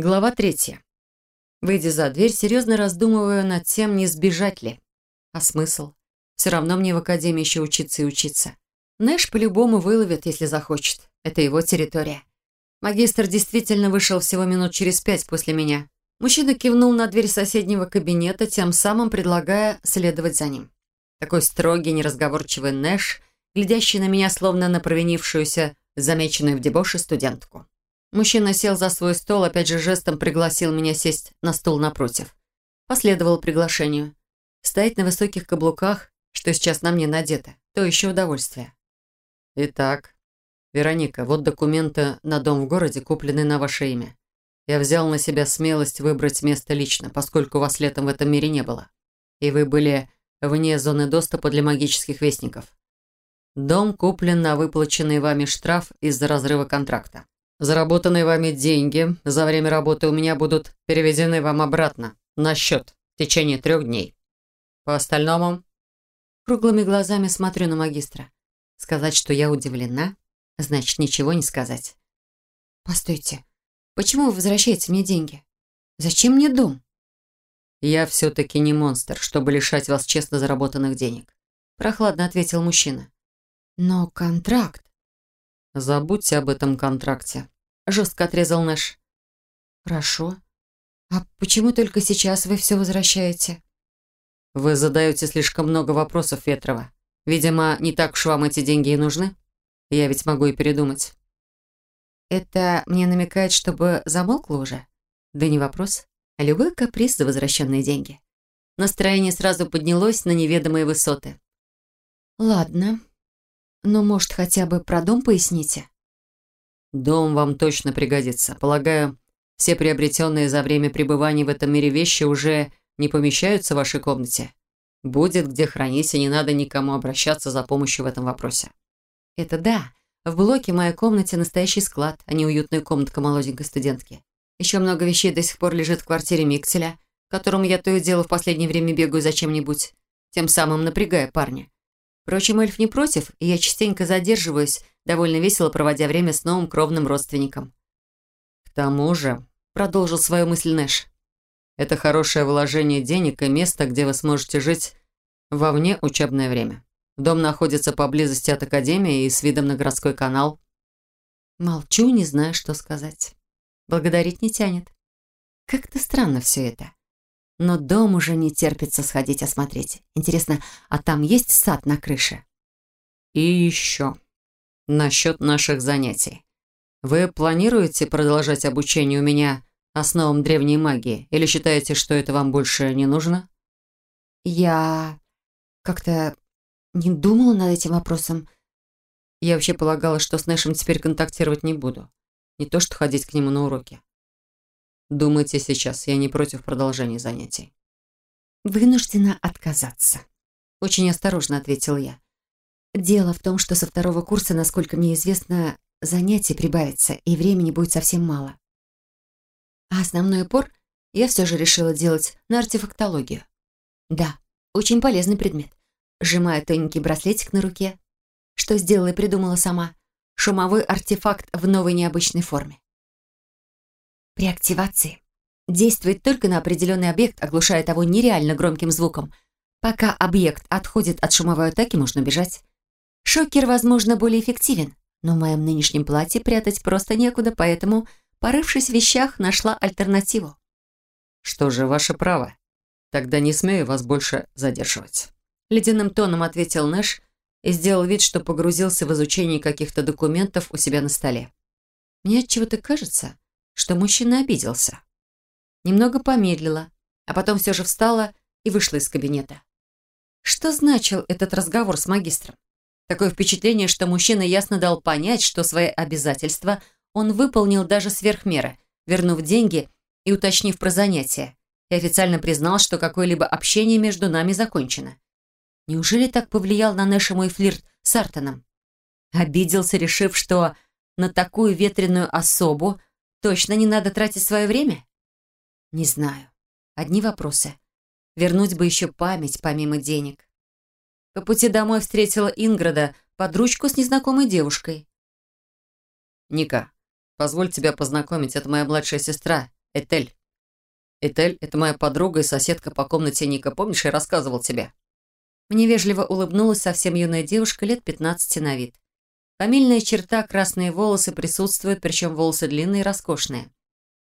Глава третья. Выйдя за дверь, серьезно раздумываю над тем, не сбежать ли. А смысл? Все равно мне в академии еще учиться и учиться. Нэш по-любому выловит, если захочет. Это его территория. Магистр действительно вышел всего минут через пять после меня. Мужчина кивнул на дверь соседнего кабинета, тем самым предлагая следовать за ним. Такой строгий, неразговорчивый Нэш, глядящий на меня, словно на провинившуюся, замеченную в дебоше студентку. Мужчина сел за свой стол, опять же жестом пригласил меня сесть на стул напротив. Последовал приглашению. Стоять на высоких каблуках, что сейчас на мне надето, то еще удовольствие. Итак, Вероника, вот документы на дом в городе, купленные на ваше имя. Я взял на себя смелость выбрать место лично, поскольку вас летом в этом мире не было. И вы были вне зоны доступа для магических вестников. Дом куплен на выплаченный вами штраф из-за разрыва контракта. Заработанные вами деньги за время работы у меня будут переведены вам обратно на счет в течение трех дней. По остальному...» Круглыми глазами смотрю на магистра. Сказать, что я удивлена, значит ничего не сказать. «Постойте, почему вы возвращаете мне деньги? Зачем мне дом?» «Я все-таки не монстр, чтобы лишать вас честно заработанных денег», прохладно ответил мужчина. «Но контракт...» «Забудьте об этом контракте», — жестко отрезал Нэш. «Хорошо. А почему только сейчас вы все возвращаете?» «Вы задаете слишком много вопросов, Ветрова. Видимо, не так уж вам эти деньги и нужны. Я ведь могу и передумать». «Это мне намекает, чтобы замолкла уже?» «Да не вопрос. Любой каприз за возвращенные деньги». Настроение сразу поднялось на неведомые высоты. «Ладно, но, может, хотя бы про дом поясните? Дом вам точно пригодится. Полагаю, все приобретенные за время пребывания в этом мире вещи уже не помещаются в вашей комнате. Будет где хранить, и не надо никому обращаться за помощью в этом вопросе. Это да. В блоке моей комнате настоящий склад, а не уютная комнатка молоденькой студентки. Еще много вещей до сих пор лежит в квартире Микселя, которому я то и дело в последнее время бегаю за чем-нибудь, тем самым напрягая парня. Впрочем, эльф не против, и я частенько задерживаюсь, довольно весело проводя время с новым кровным родственником. «К тому же», — продолжил свою мысль Нэш, «это хорошее вложение денег и место, где вы сможете жить во вне учебное время. Дом находится поблизости от академии и с видом на городской канал». Молчу, не знаю, что сказать. Благодарить не тянет. Как-то странно все это. Но дом уже не терпится сходить осмотреть. Интересно, а там есть сад на крыше? И еще. Насчет наших занятий. Вы планируете продолжать обучение у меня основам древней магии? Или считаете, что это вам больше не нужно? Я как-то не думала над этим вопросом. Я вообще полагала, что с Нэшем теперь контактировать не буду. Не то, что ходить к нему на уроки. Думайте сейчас, я не против продолжения занятий. Вынуждена отказаться. Очень осторожно ответил я. Дело в том, что со второго курса, насколько мне известно, занятий прибавится, и времени будет совсем мало. А основной упор я все же решила делать на артефактологию. Да, очень полезный предмет. Сжимаю тоненький браслетик на руке. Что сделала и придумала сама. Шумовой артефакт в новой необычной форме. При активации действует только на определенный объект, оглушая того нереально громким звуком. Пока объект отходит от шумовой атаки, можно бежать. Шокер, возможно, более эффективен, но в моем нынешнем платье прятать просто некуда, поэтому, порывшись в вещах, нашла альтернативу. «Что же, ваше право. Тогда не смею вас больше задерживать». Ледяным тоном ответил Нэш и сделал вид, что погрузился в изучение каких-то документов у себя на столе. «Мне отчего-то кажется, что мужчина обиделся. Немного помедлила, а потом все же встала и вышла из кабинета. Что значил этот разговор с магистром? Такое впечатление, что мужчина ясно дал понять, что свои обязательства он выполнил даже сверх меры, вернув деньги и уточнив про занятия, и официально признал, что какое-либо общение между нами закончено. Неужели так повлиял на Нэша мой флирт с Артоном? Обиделся, решив, что на такую ветреную особу Точно не надо тратить свое время? Не знаю. Одни вопросы. Вернуть бы еще память, помимо денег. По пути домой встретила Инграда под ручку с незнакомой девушкой. «Ника, позволь тебя познакомить, это моя младшая сестра, Этель. Этель — это моя подруга и соседка по комнате Ника. Помнишь, я рассказывал тебе?» Мне вежливо улыбнулась совсем юная девушка лет 15 на вид. Фамильная черта, красные волосы присутствуют, причем волосы длинные и роскошные.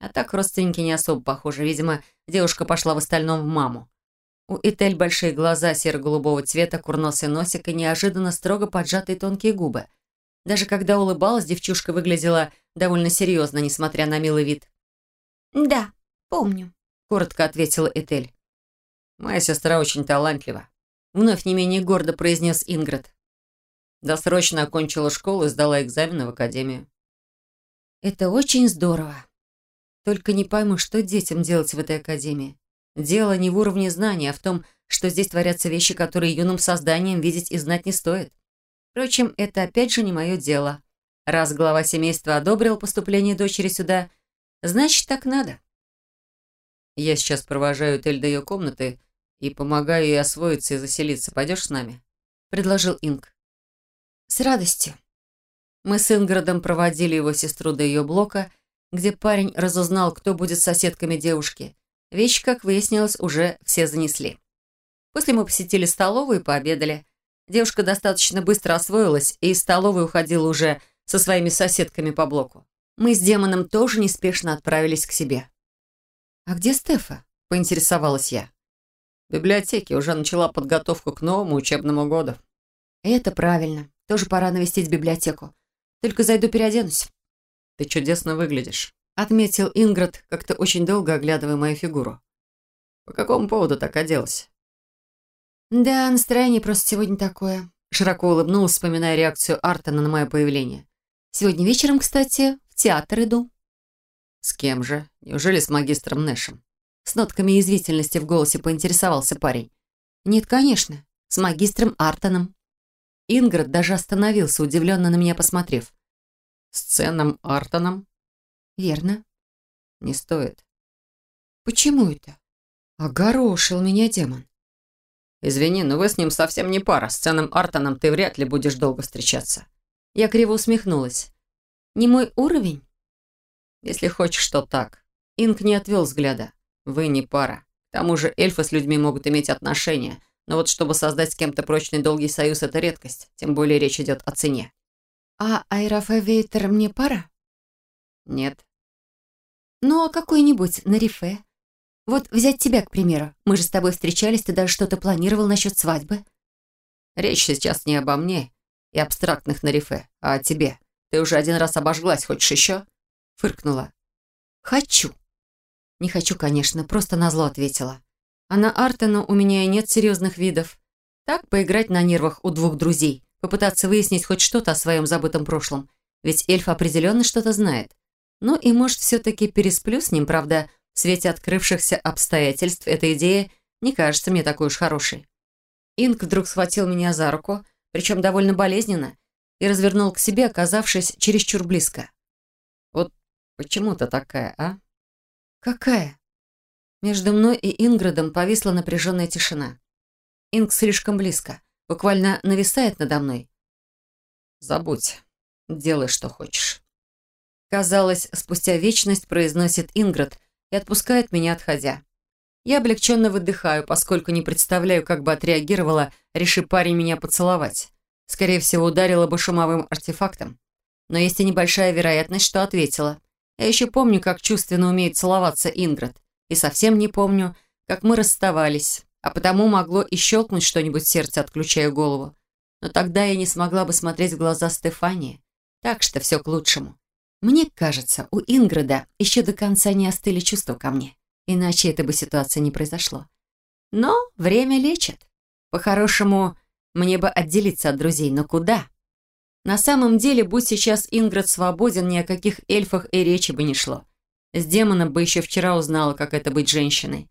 А так родственники не особо похожи. Видимо, девушка пошла в остальном в маму. У Этель большие глаза серо-голубого цвета, курносый носик и неожиданно строго поджатые тонкие губы. Даже когда улыбалась, девчушка выглядела довольно серьезно, несмотря на милый вид. «Да, помню», — коротко ответила Этель. «Моя сестра очень талантлива», — вновь не менее гордо произнес Ингрид. Досрочно окончила школу и сдала экзамены в академию. «Это очень здорово. Только не пойму, что детям делать в этой академии. Дело не в уровне знаний, а в том, что здесь творятся вещи, которые юным созданием видеть и знать не стоит. Впрочем, это опять же не мое дело. Раз глава семейства одобрил поступление дочери сюда, значит, так надо». Я сейчас провожаю Тель до ее комнаты и помогаю ей освоиться и заселиться. Пойдешь с нами?» — предложил Инг. «С радостью». Мы с Инградом проводили его сестру до ее блока, где парень разузнал, кто будет соседками девушки. Вещи, как выяснилось, уже все занесли. После мы посетили столовую и пообедали. Девушка достаточно быстро освоилась и из столовой уходила уже со своими соседками по блоку. Мы с демоном тоже неспешно отправились к себе. «А где Стефа?» – поинтересовалась я. В библиотеке уже начала подготовку к новому учебному году. «Это правильно. Тоже пора навестить библиотеку. Только зайду переоденусь». «Ты чудесно выглядишь», — отметил Инград, как-то очень долго оглядывая мою фигуру. «По какому поводу так оделась?» «Да, настроение просто сегодня такое», — широко улыбнулась, вспоминая реакцию Артона на мое появление. «Сегодня вечером, кстати, в театр иду». «С кем же? Неужели с магистром Нэшем?» С нотками язвительности в голосе поинтересовался парень. «Нет, конечно. С магистром Артоном». Инград даже остановился, удивленно на меня посмотрев. «С ценным Артоном?» «Верно». «Не стоит». «Почему это?» «Огорошил меня демон». «Извини, но вы с ним совсем не пара. С ценным Артоном ты вряд ли будешь долго встречаться». Я криво усмехнулась. «Не мой уровень?» Если хочешь, то так. Инк не отвел взгляда. Вы не пара. К тому же эльфы с людьми могут иметь отношения. Но вот чтобы создать с кем-то прочный долгий союз, это редкость. Тем более речь идет о цене. А Айрафа Вейтер мне пара? Нет. Ну, а какой-нибудь на рифе? Вот взять тебя, к примеру. Мы же с тобой встречались, ты даже что-то планировал насчет свадьбы. Речь сейчас не обо мне и абстрактных на рифе, а о тебе. Ты уже один раз обожглась, хочешь еще? Фыркнула. «Хочу». «Не хочу, конечно, просто назло ответила. А на Артена у меня и нет серьезных видов. Так, поиграть на нервах у двух друзей, попытаться выяснить хоть что-то о своем забытом прошлом. Ведь эльф определенно что-то знает. Ну и, может, все-таки пересплю с ним, правда, в свете открывшихся обстоятельств эта идея не кажется мне такой уж хорошей. Инк вдруг схватил меня за руку, причем довольно болезненно, и развернул к себе, оказавшись чересчур близко. Почему ты такая, а? Какая? Между мной и Инградом повисла напряженная тишина. Инг слишком близко, буквально нависает надо мной. Забудь, делай, что хочешь. Казалось, спустя вечность произносит Инград и отпускает меня, отходя. Я облегченно выдыхаю, поскольку не представляю, как бы отреагировала, решив парень меня поцеловать. Скорее всего, ударила бы шумовым артефактом. Но есть и небольшая вероятность, что ответила. Я еще помню, как чувственно умеет целоваться Инград. И совсем не помню, как мы расставались. А потому могло и щелкнуть что-нибудь сердце, отключая голову. Но тогда я не смогла бы смотреть в глаза Стефании. Так что все к лучшему. Мне кажется, у Инграда еще до конца не остыли чувства ко мне. Иначе эта бы ситуация не произошло. Но время лечит. По-хорошему, мне бы отделиться от друзей, но куда? На самом деле, будь сейчас Инград свободен, ни о каких эльфах и речи бы не шло. С демоном бы еще вчера узнала, как это быть женщиной.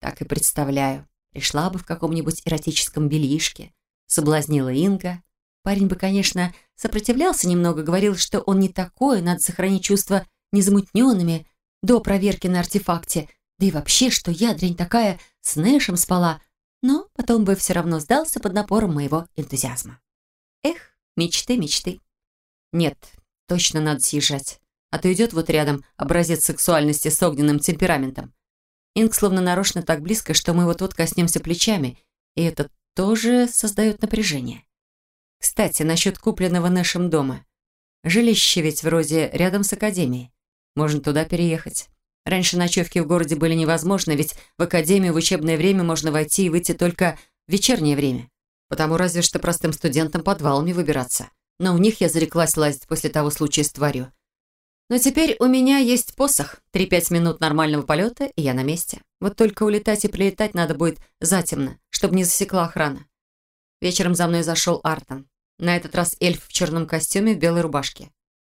Так и представляю. Пришла бы в каком-нибудь эротическом бельишке, соблазнила Инга. Парень бы, конечно, сопротивлялся немного, говорил, что он не такой, надо сохранить чувства незамутненными до проверки на артефакте, да и вообще, что я, дрянь такая, с Нэшем спала, но потом бы все равно сдался под напором моего энтузиазма. Эх, Мечты, мечты. Нет, точно надо съезжать. А то идет вот рядом образец сексуальности с огненным темпераментом. Инг словно нарочно так близко, что мы вот-вот коснемся плечами, и это тоже создает напряжение. Кстати, насчет купленного Нэшем дома. Жилище ведь вроде рядом с академией. Можно туда переехать. Раньше ночевки в городе были невозможны, ведь в академию в учебное время можно войти и выйти только в вечернее время. Потому разве что простым студентам подвалами выбираться. Но в них я зареклась лазить после того случая с тварью. Но теперь у меня есть посох. Три-пять минут нормального полета, и я на месте. Вот только улетать и прилетать надо будет затемно, чтобы не засекла охрана. Вечером за мной зашел Артон. На этот раз эльф в черном костюме в белой рубашке.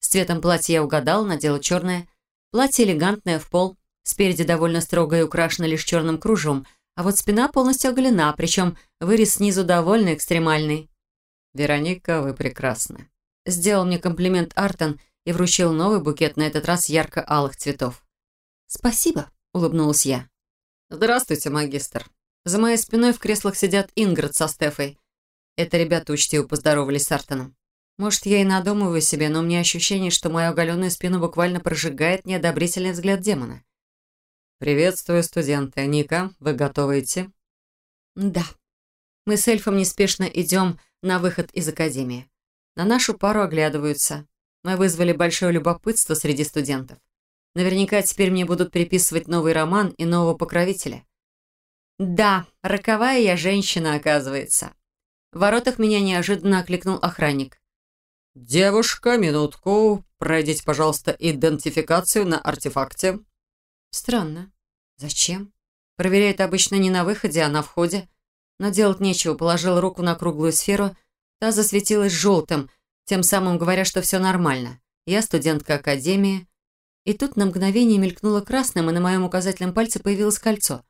С цветом платья я угадал, надела черное. Платье элегантное в пол, спереди довольно строго и украшено лишь черным кружевом, а вот спина полностью оголена, причем вырез снизу довольно экстремальный. «Вероника, вы прекрасны», — сделал мне комплимент Артон и вручил новый букет, на этот раз ярко-алых цветов. «Спасибо», — улыбнулась я. «Здравствуйте, магистр». За моей спиной в креслах сидят Ингрид со Стефой. Это ребята учтиво поздоровались с Артоном. Может, я и надумываю себе, но у меня ощущение, что мою оголенную спину буквально прожигает неодобрительный взгляд демона. «Приветствую, студенты. Ника, вы готовы идти?» «Да». Мы с эльфом неспешно идем на выход из академии. На нашу пару оглядываются. Мы вызвали большое любопытство среди студентов. Наверняка теперь мне будут приписывать новый роман и нового покровителя. Да, роковая я женщина, оказывается. В воротах меня неожиданно окликнул охранник. «Девушка, минутку. Пройдите, пожалуйста, идентификацию на артефакте». Странно. Зачем? Проверяет обычно не на выходе, а на входе. Но делать нечего, положил руку на круглую сферу, та засветилась желтым, тем самым говоря, что все нормально. Я студентка академии. И тут на мгновение мелькнуло красным, и на моем указательном пальце появилось кольцо.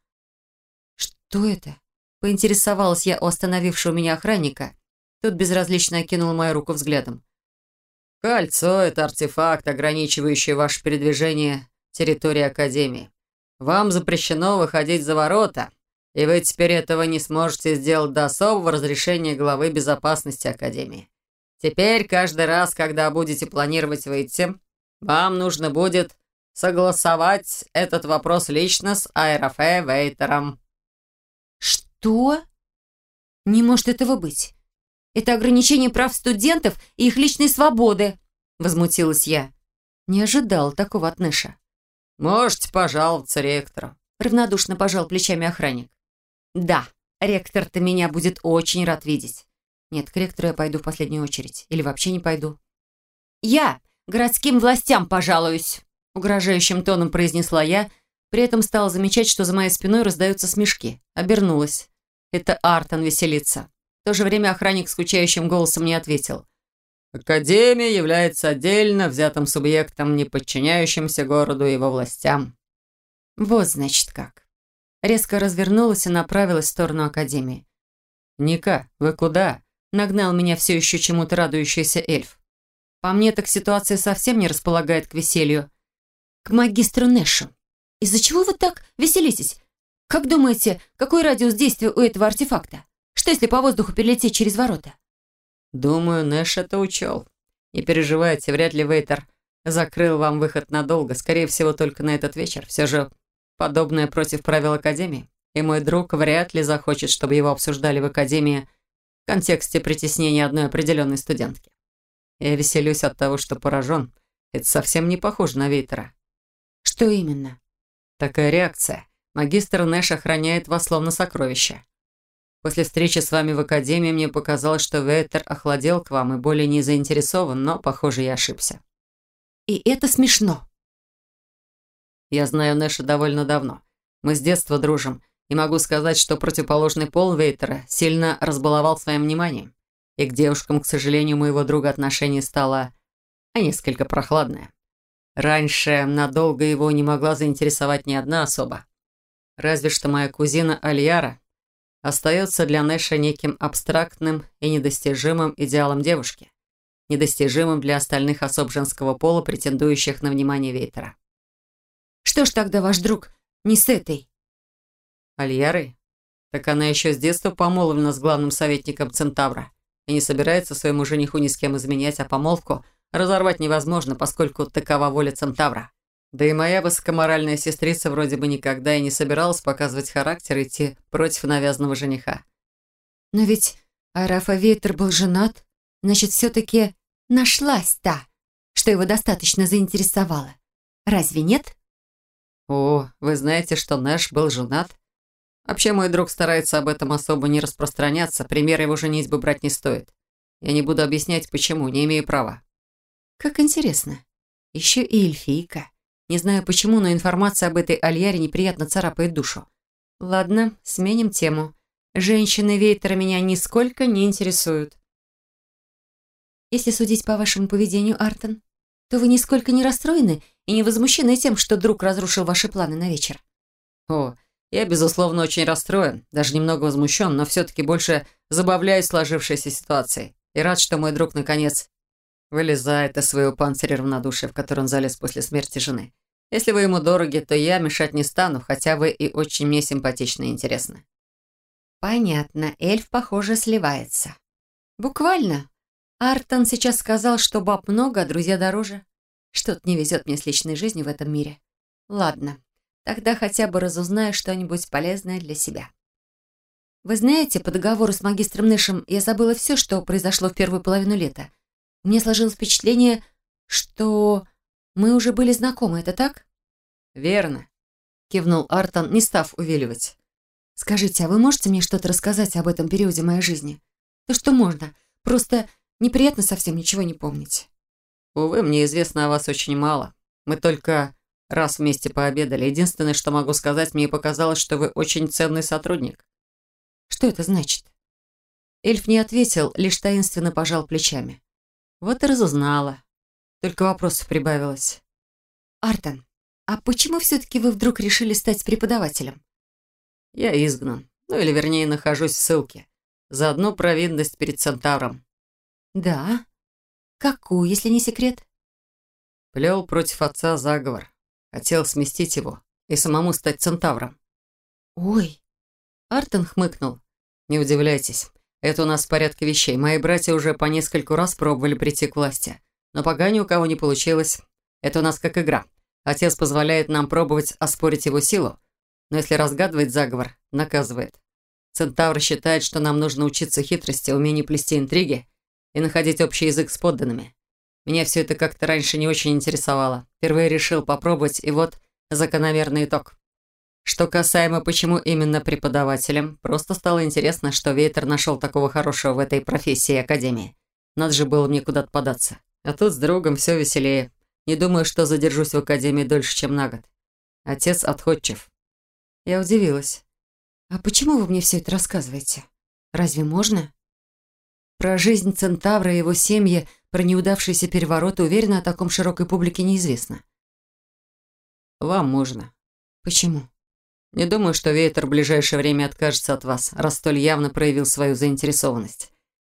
«Что это?» – поинтересовалась я у остановившего меня охранника. Тот безразлично окинул мою руку взглядом. «Кольцо – это артефакт, ограничивающий ваше передвижение территории Академии. Вам запрещено выходить за ворота, и вы теперь этого не сможете сделать до особого разрешения главы безопасности Академии. Теперь каждый раз, когда будете планировать выйти, вам нужно будет согласовать этот вопрос лично с Аэрофе Вейтером». «Что? Не может этого быть. Это ограничение прав студентов и их личной свободы», возмутилась я. Не ожидал такого от Нэша. «Можете пожаловаться ректору», равнодушно пожал плечами охранник. «Да, ректор-то меня будет очень рад видеть. Нет, к ректору я пойду в последнюю очередь. Или вообще не пойду. «Я городским властям пожалуюсь», — угрожающим тоном произнесла я, при этом стала замечать, что за моей спиной раздаются смешки. Обернулась. Это Артон веселится. В то же время охранник скучающим голосом не ответил. «Академия является отдельно взятым субъектом, не подчиняющимся городу и его властям». Вот, значит, как. Резко развернулась и направилась в сторону Академии. «Ника, вы куда?» Нагнал меня все еще чему-то радующийся эльф. По мне, так ситуация совсем не располагает к веселью. К магистру Нэшу. Из-за чего вы так веселитесь? Как думаете, какой радиус действия у этого артефакта? Что, если по воздуху перелететь через ворота? Думаю, Нэш это учел. Не переживайте, вряд ли Вейтер закрыл вам выход надолго. Скорее всего, только на этот вечер. Все же подобное против правил Академии. И мой друг вряд ли захочет, чтобы его обсуждали в Академии в контексте притеснения одной определенной студентки. Я веселюсь от того, что поражен. Это совсем не похоже на Вейтера. Что именно? Такая реакция. Магистр Нэш охраняет вас словно сокровище. После встречи с вами в Академии мне показалось, что Вейтер охладел к вам и более не заинтересован, но, похоже, я ошибся. И это смешно. Я знаю Нэша довольно давно. Мы с детства дружим, и могу сказать, что противоположный пол Вейтера сильно разбаловал своим вниманием. И к девушкам, к сожалению, моего друга отношение стало а несколько прохладное. Раньше надолго его не могла заинтересовать ни одна особа. Разве что моя кузина Альяра остается для Нэша неким абстрактным и недостижимым идеалом девушки, недостижимым для остальных особ женского пола, претендующих на внимание Вейтера. «Что ж тогда ваш друг не с этой?» Альярой? Так она еще с детства помолвлена с главным советником Центавра и не собирается своему жениху ни с кем изменять, а помолвку разорвать невозможно, поскольку такова воля Центавра. Да и моя высокоморальная сестрица вроде бы никогда и не собиралась показывать характер идти против навязанного жениха. Но ведь Арафа Вейтер был женат, значит, все-таки нашлась та, что его достаточно заинтересовало. Разве нет? О, вы знаете, что Нэш был женат? Вообще, мой друг старается об этом особо не распространяться, пример его женитьбы брать не стоит. Я не буду объяснять, почему, не имею права. Как интересно. Еще и эльфийка. Не знаю почему, но информация об этой Альяре неприятно царапает душу. Ладно, сменим тему. Женщины Вейтера меня нисколько не интересуют. Если судить по вашему поведению, Артон, то вы нисколько не расстроены и не возмущены тем, что друг разрушил ваши планы на вечер. О, я, безусловно, очень расстроен, даже немного возмущен, но все-таки больше забавляюсь сложившейся ситуацией. И рад, что мой друг, наконец, вылезает из своего панциря равнодушия, в который он залез после смерти жены. Если вы ему дороги, то я мешать не стану, хотя вы и очень мне симпатичны и интересны». «Понятно. Эльф, похоже, сливается». «Буквально. Артон сейчас сказал, что баб много, а друзья дороже. Что-то не везет мне с личной жизнью в этом мире. Ладно, тогда хотя бы разузнаю что-нибудь полезное для себя». «Вы знаете, по договору с магистром Нэшем я забыла все, что произошло в первую половину лета. Мне сложилось впечатление, что мы уже были знакомы, это так?» «Верно», — кивнул Артон, не став увиливать. «Скажите, а вы можете мне что-то рассказать об этом периоде моей жизни? То, что можно. Просто неприятно совсем ничего не помнить». «Увы, мне известно о вас очень мало. Мы только раз вместе пообедали. Единственное, что могу сказать, мне показалось, что вы очень ценный сотрудник». «Что это значит?» Эльф не ответил, лишь таинственно пожал плечами. «Вот и разузнала. Только вопросов прибавилось. «Артон, а почему все-таки вы вдруг решили стать преподавателем?» «Я изгнан. Ну, или вернее, нахожусь в ссылке. За одну провинность перед Центавром». «Да? Какую, если не секрет?» Плел против отца заговор. Хотел сместить его и самому стать Центавром. «Ой!» Артон хмыкнул. «Не удивляйтесь. Это у нас в порядке вещей. Мои братья уже по нескольку раз пробовали прийти к власти. Но пока ни у кого не получилось. Это у нас как игра. Отец позволяет нам пробовать оспорить его силу, но если разгадывает заговор, наказывает. Центавр считает, что нам нужно учиться хитрости, умению плести интриги и находить общий язык с подданными. Меня все это как-то раньше не очень интересовало. Впервые решил попробовать, и вот закономерный итог. Что касаемо, почему именно преподавателем, просто стало интересно, что Вейтер нашел такого хорошего в этой профессии и академии. Надо же было мне куда-то податься. А тут с другом все веселее. Не думаю, что задержусь в академии дольше, чем на год. Отец отходчив. Я удивилась. А почему вы мне все это рассказываете? Разве можно? Про жизнь Центавра и его семьи, про неудавшиеся перевороты, уверена, о таком широкой публике неизвестно. Вам можно. Почему? Не думаю, что Вейтер в ближайшее время откажется от вас, раз столь явно проявил свою заинтересованность.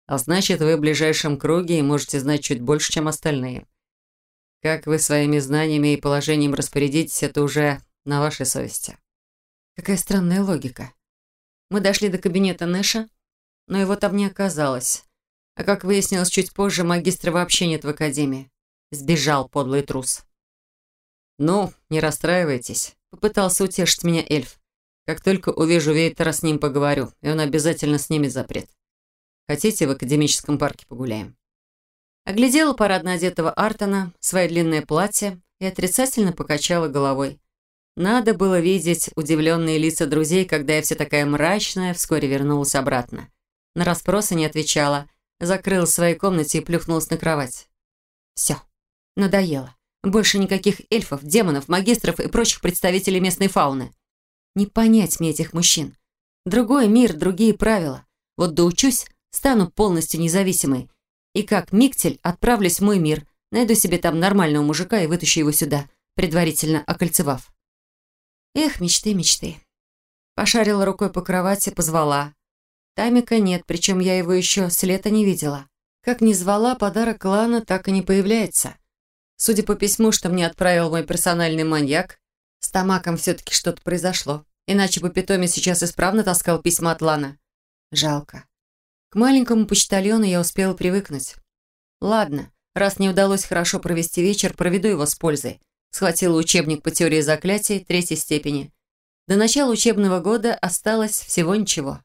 А значит, вы в ближайшем круге и можете знать чуть больше, чем остальные. Как вы своими знаниями и положением распорядитесь, это уже на вашей совести. Какая странная логика. Мы дошли до кабинета Нэша, но его там не оказалось. А как выяснилось чуть позже, магистра вообще нет в академии. Сбежал подлый трус. «Ну, не расстраивайтесь», — попытался утешить меня эльф. «Как только увижу Вейтера, с ним поговорю, и он обязательно снимет запрет. Хотите, в академическом парке погуляем?» Оглядела парадно одетого Артона, свое длинное платье и отрицательно покачала головой. Надо было видеть удивленные лица друзей, когда я вся такая мрачная вскоре вернулась обратно. На расспросы не отвечала, закрылась в своей комнате и плюхнулась на кровать. Все, надоело. Больше никаких эльфов, демонов, магистров и прочих представителей местной фауны. Не понять мне этих мужчин. Другой мир, другие правила. Вот доучусь, стану полностью независимой. И как Миктель отправлюсь в мой мир, найду себе там нормального мужика и вытащу его сюда, предварительно окольцевав. Эх, мечты, мечты. Пошарила рукой по кровати, позвала. Тамика нет, причем я его еще с лета не видела. Как ни звала, подарок клана так и не появляется. Судя по письму, что мне отправил мой персональный маньяк, с Тамаком все-таки что-то произошло. Иначе бы питомец сейчас исправно таскал письма от Лана. Жалко. К маленькому почтальону я успела привыкнуть. Ладно, Раз не удалось хорошо провести вечер, проведу его с пользой. Схватила учебник по теории заклятий третьей степени. До начала учебного года осталось всего ничего.